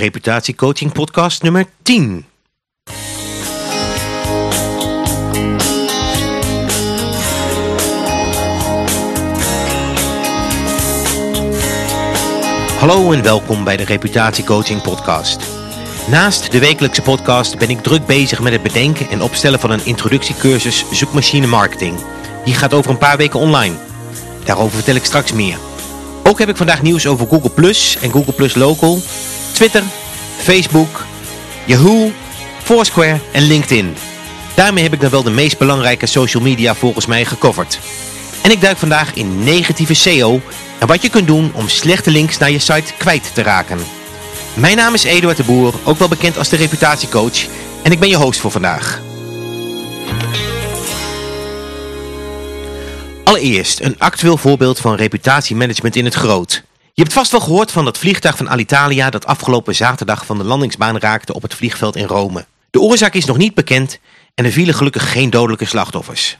Reputatiecoaching podcast nummer 10. Hallo en welkom bij de Reputatiecoaching podcast. Naast de wekelijkse podcast ben ik druk bezig met het bedenken en opstellen van een introductiecursus zoekmachine marketing. Die gaat over een paar weken online. Daarover vertel ik straks meer. Ook heb ik vandaag nieuws over Google Plus en Google Plus Local, Twitter, Facebook, Yahoo, Foursquare en LinkedIn. Daarmee heb ik dan wel de meest belangrijke social media volgens mij gecoverd. En ik duik vandaag in negatieve SEO en wat je kunt doen om slechte links naar je site kwijt te raken. Mijn naam is Eduard de Boer, ook wel bekend als de reputatiecoach en ik ben je host voor vandaag. Allereerst een actueel voorbeeld van reputatiemanagement in het groot. Je hebt vast wel gehoord van dat vliegtuig van Alitalia dat afgelopen zaterdag van de landingsbaan raakte op het vliegveld in Rome. De oorzaak is nog niet bekend en er vielen gelukkig geen dodelijke slachtoffers.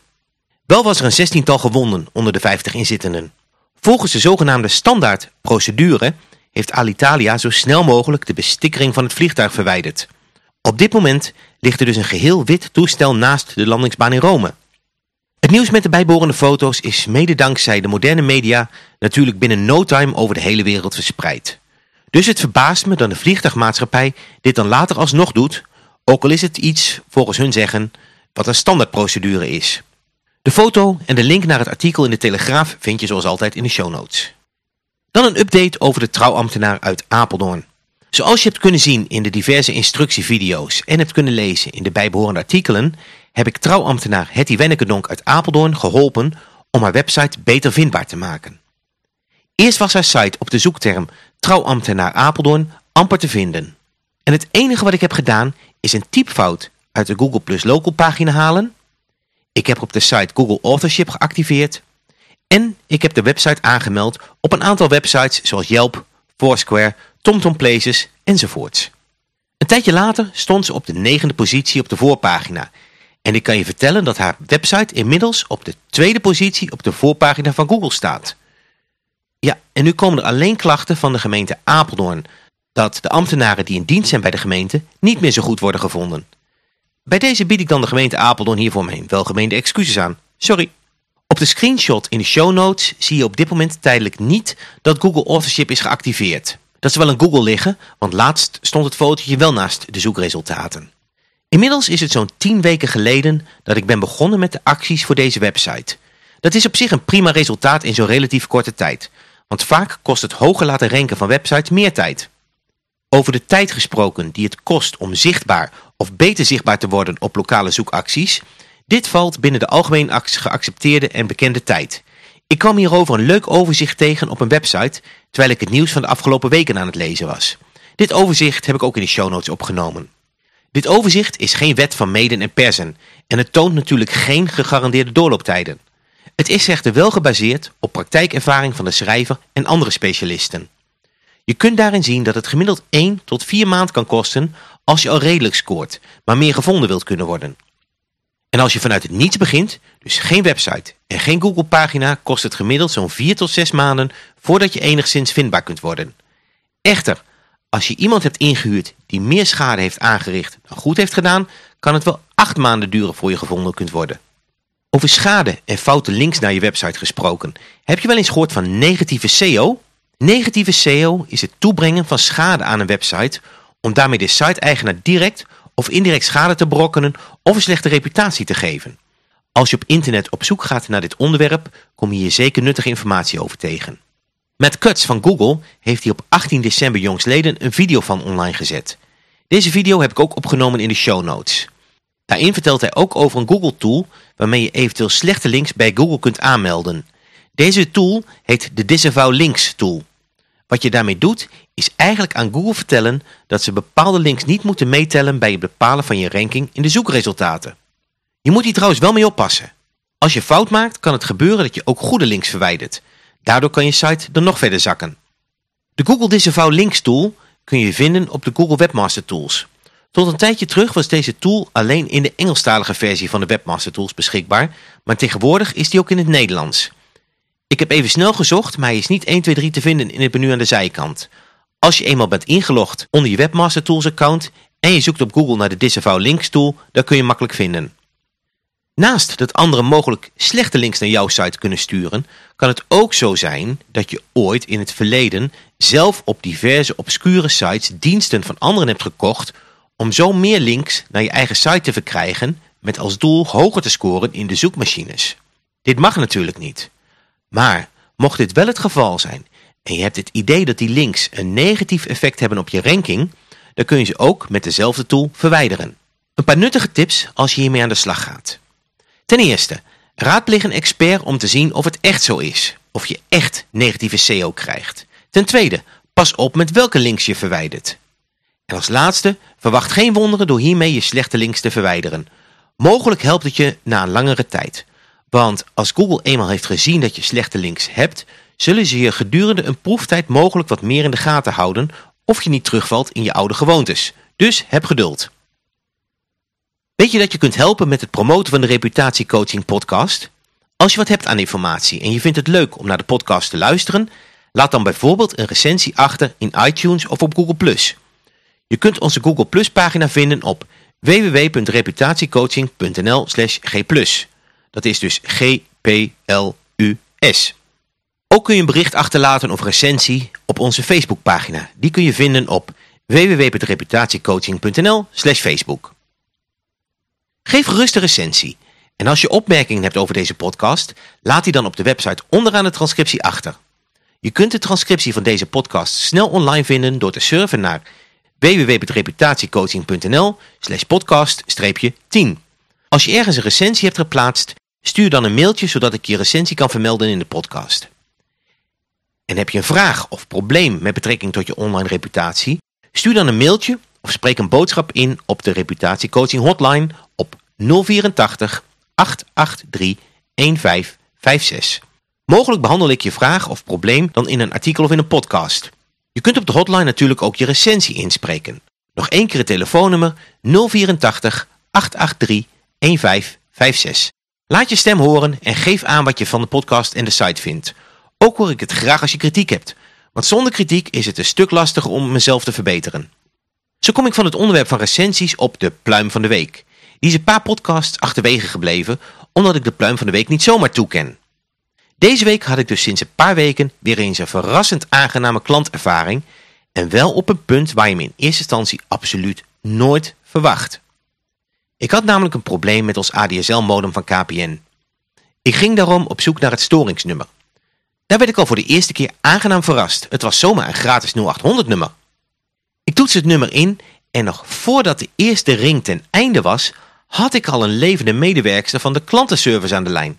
Wel was er een zestiental gewonden onder de 50 inzittenden. Volgens de zogenaamde standaardprocedure heeft Alitalia zo snel mogelijk de bestikkering van het vliegtuig verwijderd. Op dit moment ligt er dus een geheel wit toestel naast de landingsbaan in Rome. Het nieuws met de bijbehorende foto's is mede dankzij de moderne media natuurlijk binnen no time over de hele wereld verspreid. Dus het verbaast me dat de vliegtuigmaatschappij dit dan later alsnog doet, ook al is het iets, volgens hun zeggen, wat een standaardprocedure is. De foto en de link naar het artikel in de Telegraaf vind je zoals altijd in de show notes. Dan een update over de trouwambtenaar uit Apeldoorn. Zoals je hebt kunnen zien in de diverse instructievideo's en hebt kunnen lezen in de bijbehorende artikelen, heb ik trouwambtenaar Hetty Wennekedonk uit Apeldoorn geholpen om haar website beter vindbaar te maken. Eerst was haar site op de zoekterm trouwambtenaar Apeldoorn amper te vinden. En het enige wat ik heb gedaan is een typfout uit de Google Plus Local pagina halen. Ik heb op de site Google Authorship geactiveerd. En ik heb de website aangemeld op een aantal websites zoals Yelp, Foursquare, TomTom Places enzovoorts. Een tijdje later stond ze op de negende positie op de voorpagina en ik kan je vertellen dat haar website inmiddels op de tweede positie op de voorpagina van Google staat. Ja, en nu komen er alleen klachten van de gemeente Apeldoorn dat de ambtenaren die in dienst zijn bij de gemeente niet meer zo goed worden gevonden. Bij deze bied ik dan de gemeente Apeldoorn hiervoor mijn welgemeende excuses aan. Sorry. Op de screenshot in de show notes zie je op dit moment tijdelijk niet dat Google Authorship is geactiveerd. Dat is wel in Google liggen, want laatst stond het fotootje wel naast de zoekresultaten. Inmiddels is het zo'n 10 weken geleden dat ik ben begonnen met de acties voor deze website. Dat is op zich een prima resultaat in zo'n relatief korte tijd. Want vaak kost het hoger laten ranken van websites meer tijd. Over de tijd gesproken die het kost om zichtbaar of beter zichtbaar te worden op lokale zoekacties. Dit valt binnen de algemeen geaccepteerde en bekende tijd. Ik kwam hierover een leuk overzicht tegen op een website terwijl ik het nieuws van de afgelopen weken aan het lezen was. Dit overzicht heb ik ook in de show notes opgenomen. Dit overzicht is geen wet van meden en persen en het toont natuurlijk geen gegarandeerde doorlooptijden. Het is echter wel gebaseerd op praktijkervaring van de schrijver en andere specialisten. Je kunt daarin zien dat het gemiddeld 1 tot 4 maand kan kosten als je al redelijk scoort, maar meer gevonden wilt kunnen worden. En als je vanuit het niets begint, dus geen website en geen Google pagina, kost het gemiddeld zo'n 4 tot 6 maanden voordat je enigszins vindbaar kunt worden. Echter, als je iemand hebt ingehuurd die meer schade heeft aangericht dan goed heeft gedaan, kan het wel 8 maanden duren voor je gevonden kunt worden. Over schade en foute links naar je website gesproken. Heb je wel eens gehoord van negatieve SEO? Negatieve SEO is het toebrengen van schade aan een website om daarmee de site-eigenaar direct of indirect schade te brokkenen of een slechte reputatie te geven. Als je op internet op zoek gaat naar dit onderwerp, kom je hier zeker nuttige informatie over tegen. Met Cuts van Google heeft hij op 18 december jongsleden een video van online gezet. Deze video heb ik ook opgenomen in de show notes. Daarin vertelt hij ook over een Google tool waarmee je eventueel slechte links bij Google kunt aanmelden. Deze tool heet de Disavow Links tool. Wat je daarmee doet is eigenlijk aan Google vertellen dat ze bepaalde links niet moeten meetellen bij het bepalen van je ranking in de zoekresultaten. Je moet hier trouwens wel mee oppassen. Als je fout maakt kan het gebeuren dat je ook goede links verwijdert. Daardoor kan je site er nog verder zakken. De Google Disavow Links tool kun je vinden op de Google Webmaster Tools. Tot een tijdje terug was deze tool alleen in de Engelstalige versie van de Webmaster Tools beschikbaar, maar tegenwoordig is die ook in het Nederlands. Ik heb even snel gezocht, maar hij is niet 1, 2, 3 te vinden in het menu aan de zijkant. Als je eenmaal bent ingelogd onder je Webmaster Tools account en je zoekt op Google naar de Disavow Links tool, dan kun je makkelijk vinden. Naast dat anderen mogelijk slechte links naar jouw site kunnen sturen, kan het ook zo zijn dat je ooit in het verleden zelf op diverse obscure sites diensten van anderen hebt gekocht om zo meer links naar je eigen site te verkrijgen met als doel hoger te scoren in de zoekmachines. Dit mag natuurlijk niet. Maar mocht dit wel het geval zijn en je hebt het idee dat die links een negatief effect hebben op je ranking, dan kun je ze ook met dezelfde tool verwijderen. Een paar nuttige tips als je hiermee aan de slag gaat. Ten eerste, raadpleeg een expert om te zien of het echt zo is. Of je echt negatieve SEO krijgt. Ten tweede, pas op met welke links je verwijdert. En als laatste, verwacht geen wonderen door hiermee je slechte links te verwijderen. Mogelijk helpt het je na een langere tijd. Want als Google eenmaal heeft gezien dat je slechte links hebt, zullen ze je gedurende een proeftijd mogelijk wat meer in de gaten houden of je niet terugvalt in je oude gewoontes. Dus heb geduld. Weet je dat je kunt helpen met het promoten van de Reputatiecoaching podcast? Als je wat hebt aan informatie en je vindt het leuk om naar de podcast te luisteren, laat dan bijvoorbeeld een recensie achter in iTunes of op Google+. Je kunt onze Google Plus pagina vinden op www.reputatiecoaching.nl g Dat is dus G-P-L-U-S. Ook kun je een bericht achterlaten of recensie op onze Facebookpagina. Die kun je vinden op www.reputatiecoaching.nl facebook. Geef gerust een recensie. En als je opmerkingen hebt over deze podcast, laat die dan op de website onderaan de transcriptie achter. Je kunt de transcriptie van deze podcast snel online vinden door te surfen naar www.reputatiecoaching.nl slash podcast-10. Als je ergens een recensie hebt geplaatst, stuur dan een mailtje zodat ik je recensie kan vermelden in de podcast. En heb je een vraag of probleem met betrekking tot je online reputatie, stuur dan een mailtje of spreek een boodschap in op de reputatiecoaching hotline 084 883 1556. Mogelijk behandel ik je vraag of probleem dan in een artikel of in een podcast. Je kunt op de hotline natuurlijk ook je recensie inspreken. Nog één keer het telefoonnummer 084 883 1556. Laat je stem horen en geef aan wat je van de podcast en de site vindt. Ook hoor ik het graag als je kritiek hebt. Want zonder kritiek is het een stuk lastiger om mezelf te verbeteren. Zo kom ik van het onderwerp van recensies op de pluim van de week. Die is een paar podcasts achterwege gebleven, omdat ik de pluim van de week niet zomaar toeken. Deze week had ik dus sinds een paar weken weer eens een verrassend aangename klantervaring en wel op een punt waar je me in eerste instantie absoluut nooit verwacht. Ik had namelijk een probleem met ons ADSL-modem van KPN. Ik ging daarom op zoek naar het storingsnummer. Daar werd ik al voor de eerste keer aangenaam verrast. Het was zomaar een gratis 0800-nummer. Ik toets het nummer in en nog voordat de eerste ring ten einde was, had ik al een levende medewerkster van de klantenservice aan de lijn.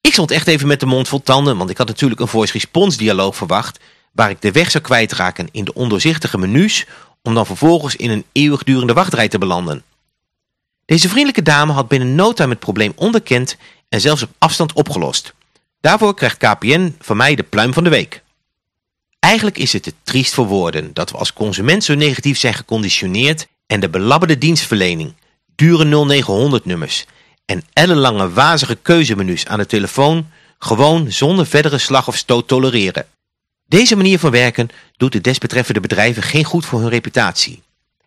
Ik stond echt even met de mond vol tanden, want ik had natuurlijk een voice response dialoog verwacht, waar ik de weg zou kwijtraken in de ondoorzichtige menus, om dan vervolgens in een eeuwigdurende wachtrij te belanden. Deze vriendelijke dame had binnen no time het probleem onderkend en zelfs op afstand opgelost. Daarvoor krijgt KPN van mij de pluim van de week. Eigenlijk is het te triest voor woorden dat we als consument zo negatief zijn geconditioneerd en de belabberde dienstverlening, dure 0900 nummers en ellenlange wazige keuzemenu's aan de telefoon gewoon zonder verdere slag of stoot tolereren. Deze manier van werken doet de desbetreffende bedrijven geen goed voor hun reputatie.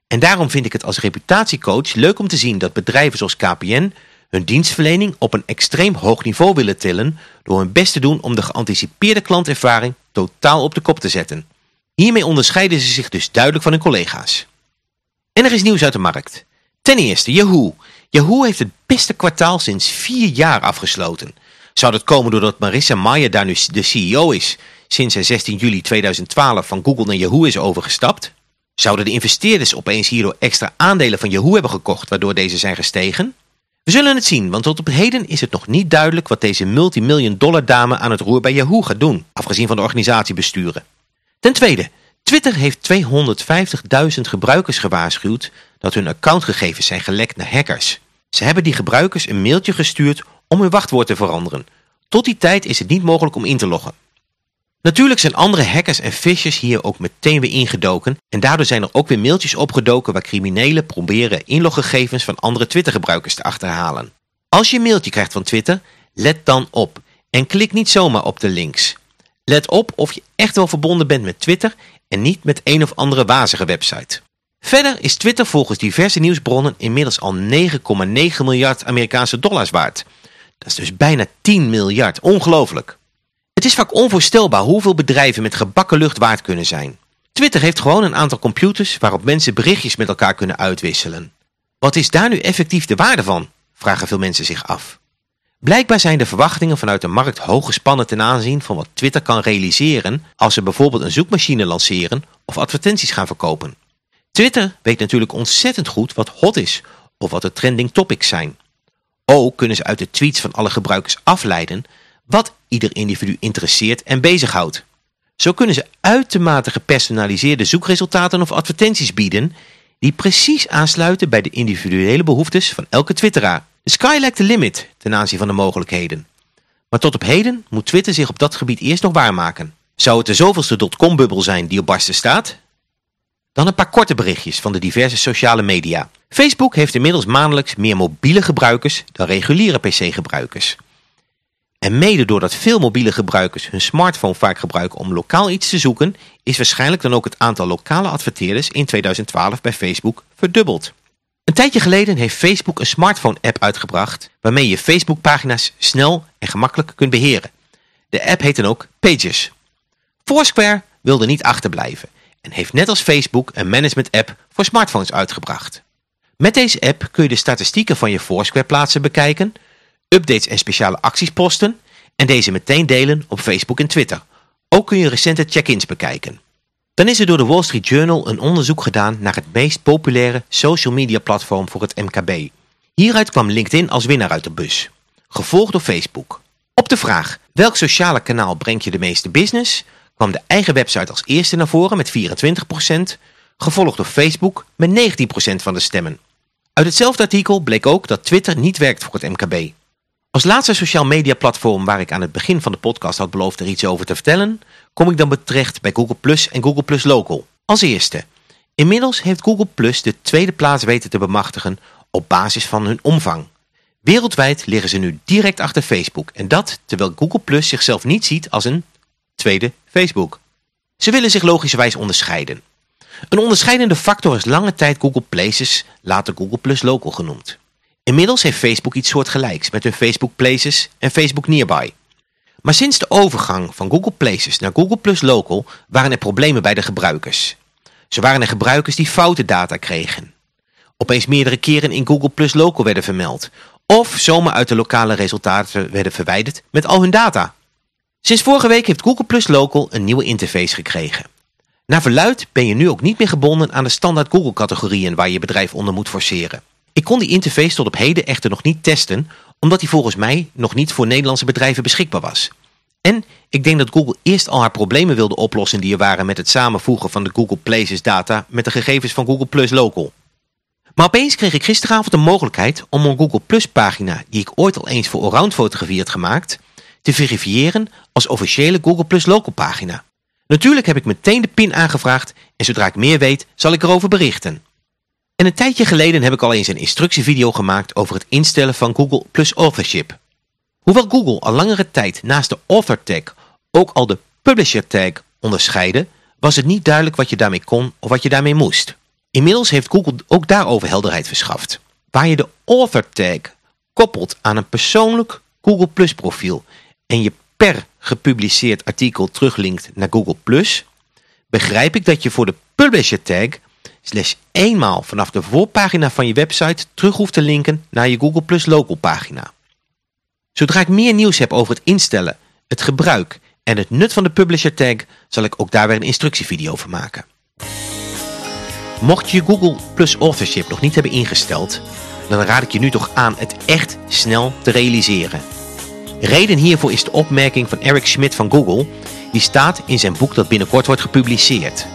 En daarom vind ik het als reputatiecoach leuk om te zien dat bedrijven zoals KPN hun dienstverlening op een extreem hoog niveau willen tillen door hun best te doen om de geanticipeerde klantervaring totaal op de kop te zetten. Hiermee onderscheiden ze zich dus duidelijk van hun collega's. En er is nieuws uit de markt. Ten eerste Yahoo. Yahoo heeft het beste kwartaal sinds vier jaar afgesloten. Zou dat komen doordat Marissa Mayer daar nu de CEO is, sinds hij 16 juli 2012 van Google naar Yahoo is overgestapt? Zouden de investeerders opeens hierdoor extra aandelen van Yahoo hebben gekocht, waardoor deze zijn gestegen? We zullen het zien, want tot op heden is het nog niet duidelijk wat deze multimillion dollar dame aan het roer bij Yahoo gaat doen, afgezien van de organisatiebesturen. Ten tweede, Twitter heeft 250.000 gebruikers gewaarschuwd dat hun accountgegevens zijn gelekt naar hackers. Ze hebben die gebruikers een mailtje gestuurd om hun wachtwoord te veranderen. Tot die tijd is het niet mogelijk om in te loggen. Natuurlijk zijn andere hackers en phishers hier ook meteen weer ingedoken en daardoor zijn er ook weer mailtjes opgedoken waar criminelen proberen inloggegevens van andere Twitter-gebruikers te achterhalen. Als je een mailtje krijgt van Twitter, let dan op en klik niet zomaar op de links. Let op of je echt wel verbonden bent met Twitter en niet met een of andere wazige website. Verder is Twitter volgens diverse nieuwsbronnen inmiddels al 9,9 miljard Amerikaanse dollars waard. Dat is dus bijna 10 miljard. Ongelooflijk. Het is vaak onvoorstelbaar hoeveel bedrijven met gebakken lucht waard kunnen zijn. Twitter heeft gewoon een aantal computers waarop mensen berichtjes met elkaar kunnen uitwisselen. Wat is daar nu effectief de waarde van? Vragen veel mensen zich af. Blijkbaar zijn de verwachtingen vanuit de markt hoog gespannen ten aanzien van wat Twitter kan realiseren als ze bijvoorbeeld een zoekmachine lanceren of advertenties gaan verkopen. Twitter weet natuurlijk ontzettend goed wat hot is of wat de trending topics zijn. Ook kunnen ze uit de tweets van alle gebruikers afleiden wat ieder individu interesseert en bezighoudt. Zo kunnen ze uitermate gepersonaliseerde zoekresultaten of advertenties bieden die precies aansluiten bij de individuele behoeftes van elke twitteraar. The sky lijkt the limit ten aanzien van de mogelijkheden. Maar tot op heden moet Twitter zich op dat gebied eerst nog waarmaken. Zou het de zoveelste dotcom-bubbel zijn die op barsten staat? Dan een paar korte berichtjes van de diverse sociale media. Facebook heeft inmiddels maandelijks meer mobiele gebruikers dan reguliere PC-gebruikers. En mede doordat veel mobiele gebruikers hun smartphone vaak gebruiken om lokaal iets te zoeken, is waarschijnlijk dan ook het aantal lokale adverteerders in 2012 bij Facebook verdubbeld. Een tijdje geleden heeft Facebook een smartphone-app uitgebracht waarmee je Facebook-pagina's snel en gemakkelijk kunt beheren. De app heet dan ook Pages. Foursquare wilde niet achterblijven en heeft net als Facebook een management-app voor smartphones uitgebracht. Met deze app kun je de statistieken van je Foursquare-plaatsen bekijken, updates en speciale acties posten en deze meteen delen op Facebook en Twitter. Ook kun je recente check-ins bekijken. Dan is er door de Wall Street Journal een onderzoek gedaan naar het meest populaire social media platform voor het MKB. Hieruit kwam LinkedIn als winnaar uit de bus, gevolgd door Facebook. Op de vraag welk sociale kanaal brengt je de meeste business, kwam de eigen website als eerste naar voren met 24%, gevolgd door Facebook met 19% van de stemmen. Uit hetzelfde artikel bleek ook dat Twitter niet werkt voor het MKB. Als laatste sociaal media platform waar ik aan het begin van de podcast had beloofd er iets over te vertellen, kom ik dan terecht bij Google Plus en Google Plus Local. Als eerste, inmiddels heeft Google Plus de tweede plaats weten te bemachtigen op basis van hun omvang. Wereldwijd liggen ze nu direct achter Facebook en dat terwijl Google Plus zichzelf niet ziet als een tweede Facebook. Ze willen zich logischerwijs onderscheiden. Een onderscheidende factor is lange tijd Google Places, later Google Plus Local genoemd. Inmiddels heeft Facebook iets soortgelijks met hun Facebook Places en Facebook Nearby. Maar sinds de overgang van Google Places naar Google Plus Local waren er problemen bij de gebruikers. Zo waren er gebruikers die foute data kregen. Opeens meerdere keren in Google Plus Local werden vermeld. Of zomaar uit de lokale resultaten werden verwijderd met al hun data. Sinds vorige week heeft Google Plus Local een nieuwe interface gekregen. Naar verluid ben je nu ook niet meer gebonden aan de standaard Google categorieën waar je bedrijf onder moet forceren. Ik kon die interface tot op heden echter nog niet testen, omdat die volgens mij nog niet voor Nederlandse bedrijven beschikbaar was. En ik denk dat Google eerst al haar problemen wilde oplossen die er waren met het samenvoegen van de Google Places data met de gegevens van Google Plus Local. Maar opeens kreeg ik gisteravond de mogelijkheid om een Google Plus pagina, die ik ooit al eens voor Allround Fotografie had gemaakt, te verifiëren als officiële Google Plus Local pagina. Natuurlijk heb ik meteen de pin aangevraagd en zodra ik meer weet zal ik erover berichten. En een tijdje geleden heb ik al eens een instructievideo gemaakt over het instellen van Google Plus Authorship. Hoewel Google al langere tijd naast de Author tag ook al de Publisher tag onderscheidde, was het niet duidelijk wat je daarmee kon of wat je daarmee moest. Inmiddels heeft Google ook daarover helderheid verschaft. Waar je de Author tag koppelt aan een persoonlijk Google Plus profiel en je per gepubliceerd artikel teruglinkt naar Google begrijp ik dat je voor de Publisher tag slechts eenmaal vanaf de voorpagina van je website terug hoeft te linken naar je Google Plus Local pagina. Zodra ik meer nieuws heb over het instellen, het gebruik en het nut van de Publisher tag, zal ik ook daar weer een instructievideo over maken. Mocht je Google Plus Authorship nog niet hebben ingesteld, dan raad ik je nu toch aan het echt snel te realiseren. Reden hiervoor is de opmerking van Eric Schmidt van Google, die staat in zijn boek dat binnenkort wordt gepubliceerd.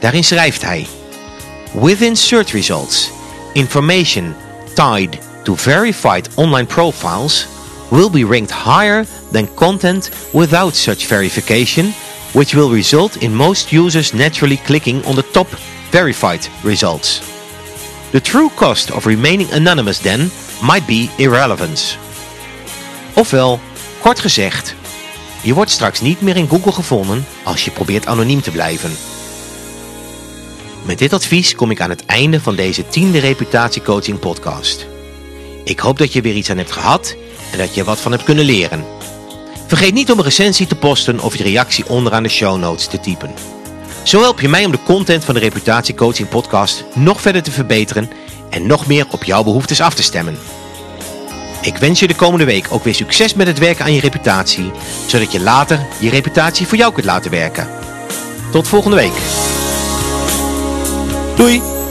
Daarin schrijft hij... Within search results, information tied to verified online profiles will be ranked higher than content without such verification, which will result in most users naturally clicking on the top verified results. The true cost of remaining anonymous then might be irrelevance. Ofwel, kort gezegd, Je wordt straks niet meer in Google gevonden als je probeert anoniem te blijven. Met dit advies kom ik aan het einde van deze tiende reputatiecoaching podcast. Ik hoop dat je weer iets aan hebt gehad en dat je wat van hebt kunnen leren. Vergeet niet om een recensie te posten of je reactie onderaan de show notes te typen. Zo help je mij om de content van de reputatiecoaching podcast nog verder te verbeteren en nog meer op jouw behoeftes af te stemmen. Ik wens je de komende week ook weer succes met het werken aan je reputatie, zodat je later je reputatie voor jou kunt laten werken. Tot volgende week. Doei!